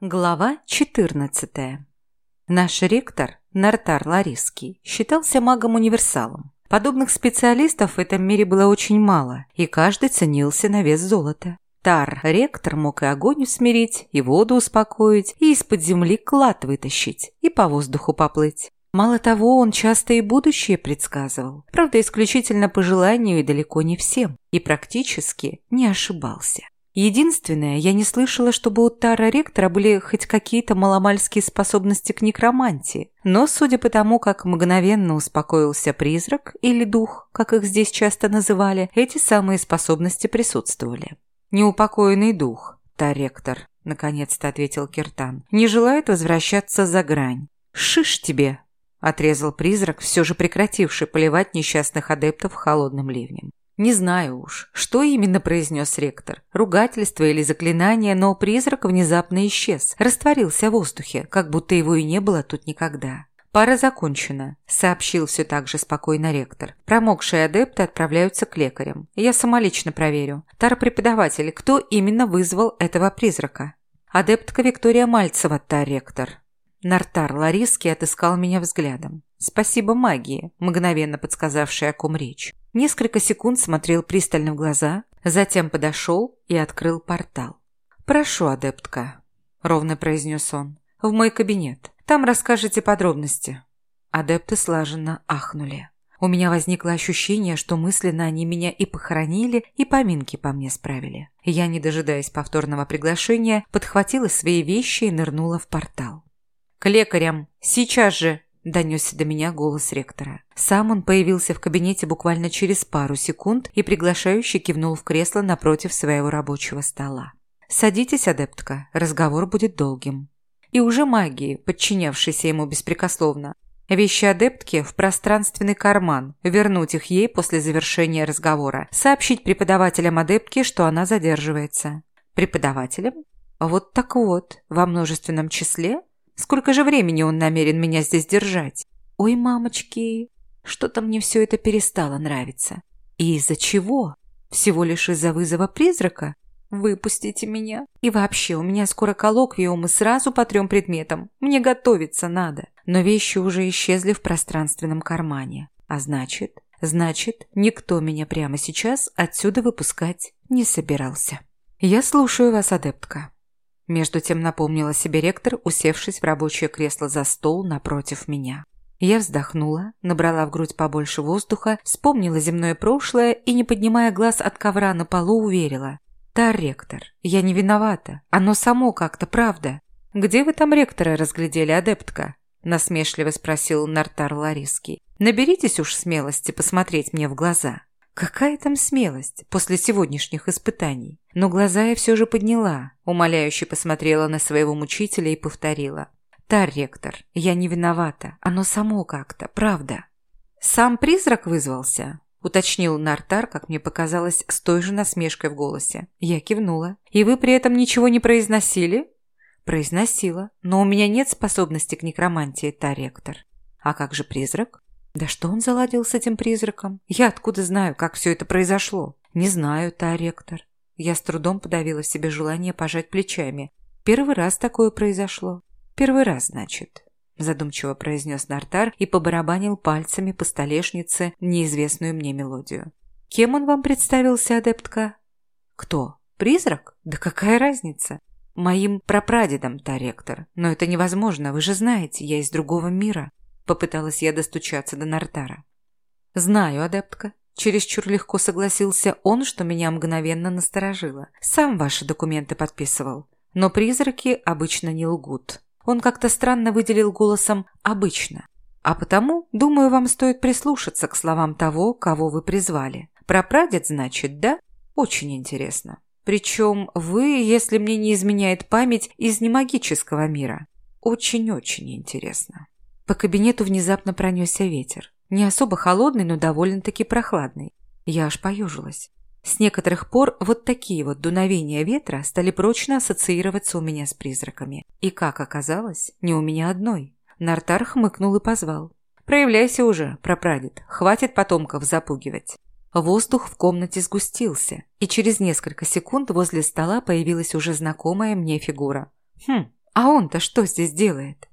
Глава 14. Наш ректор, Нартар Лариский, считался магом-универсалом. Подобных специалистов в этом мире было очень мало, и каждый ценился на вес золота. Тар, ректор, мог и огонь усмирить, и воду успокоить, и из-под земли клад вытащить, и по воздуху поплыть. Мало того, он часто и будущее предсказывал, правда, исключительно по желанию и далеко не всем, и практически не ошибался. Единственное, я не слышала, чтобы у Тара Ректора были хоть какие-то маломальские способности к некромантии. Но, судя по тому, как мгновенно успокоился призрак или дух, как их здесь часто называли, эти самые способности присутствовали. «Неупокоенный дух, Тар Ректор», — наконец-то ответил Киртан, — «не желает возвращаться за грань. Шиш тебе!» — отрезал призрак, все же прекративший поливать несчастных адептов холодным ливнем. Не знаю уж, что именно произнес ректор. Ругательство или заклинание, но призрак внезапно исчез, растворился в воздухе, как будто его и не было тут никогда. «Пара закончена», – сообщил все так же спокойно ректор. «Промокшие адепты отправляются к лекарям. Я самолично проверю. Тар-преподаватель, кто именно вызвал этого призрака?» «Адептка Виктория Мальцева, тар-ректор». Нартар Лариский отыскал меня взглядом. «Спасибо магии», мгновенно подсказавшей, о ком речь. Несколько секунд смотрел пристально в глаза, затем подошел и открыл портал. «Прошу, адептка», – ровно произнес он, – «в мой кабинет. Там расскажете подробности». Адепты слаженно ахнули. У меня возникло ощущение, что мысленно они меня и похоронили, и поминки по мне справили. Я, не дожидаясь повторного приглашения, подхватила свои вещи и нырнула в портал. «К лекарям! Сейчас же!» Донесся до меня голос ректора. Сам он появился в кабинете буквально через пару секунд и приглашающе кивнул в кресло напротив своего рабочего стола. «Садитесь, адептка, разговор будет долгим». И уже магии, подчинявшейся ему беспрекословно. Вещи адептки в пространственный карман, вернуть их ей после завершения разговора, сообщить преподавателям адептки, что она задерживается. Преподавателям? Вот так вот, во множественном числе Сколько же времени он намерен меня здесь держать? Ой, мамочки, что-то мне все это перестало нравиться. И из-за чего? Всего лишь из-за вызова призрака? Выпустите меня. И вообще, у меня скоро коллоквиум и сразу по трем предметам. Мне готовиться надо. Но вещи уже исчезли в пространственном кармане. А значит, значит, никто меня прямо сейчас отсюда выпускать не собирался. Я слушаю вас, адептка. Между тем напомнила себе ректор, усевшись в рабочее кресло за стол напротив меня. Я вздохнула, набрала в грудь побольше воздуха, вспомнила земное прошлое и, не поднимая глаз от ковра на полу, уверила. «Тар, ректор, я не виновата. Оно само как-то, правда. Где вы там ректора разглядели, адептка?» Насмешливо спросил Нартар Лариский. «Наберитесь уж смелости посмотреть мне в глаза». Какая там смелость после сегодняшних испытаний? Но глаза я все же подняла, умоляюще посмотрела на своего мучителя и повторила. «Тар, ректор, я не виновата. Оно само как-то, правда». «Сам призрак вызвался?» – уточнил Нартар, как мне показалось, с той же насмешкой в голосе. Я кивнула. «И вы при этом ничего не произносили?» «Произносила. Но у меня нет способности к некромантии, Тар, ректор». «А как же призрак?» Да что он заладил с этим призраком? Я откуда знаю, как все это произошло? Не знаю, та ректор. Я с трудом подавила в себе желание пожать плечами. Первый раз такое произошло. Первый раз, значит. Задумчиво произнес Нартар и побарабанил пальцами по столешнице неизвестную мне мелодию. Кем он вам представился, адептка? Кто? Призрак? Да какая разница? Моим прапрадедом, та ректор. Но это невозможно, вы же знаете, я из другого мира. Попыталась я достучаться до Нартара. «Знаю, адептка». Чересчур легко согласился он, что меня мгновенно насторожило. Сам ваши документы подписывал. Но призраки обычно не лгут. Он как-то странно выделил голосом «обычно». А потому, думаю, вам стоит прислушаться к словам того, кого вы призвали. Прапрадед, значит, да? Очень интересно. Причем вы, если мне не изменяет память, из немагического мира. Очень-очень интересно. По кабинету внезапно пронесся ветер. Не особо холодный, но довольно-таки прохладный. Я аж поежилась. С некоторых пор вот такие вот дуновения ветра стали прочно ассоциироваться у меня с призраками. И, как оказалось, не у меня одной. Нартар хмыкнул и позвал. «Проявляйся уже, прапрадед. Хватит потомков запугивать». Воздух в комнате сгустился, и через несколько секунд возле стола появилась уже знакомая мне фигура. Хм, А он-то что здесь делает?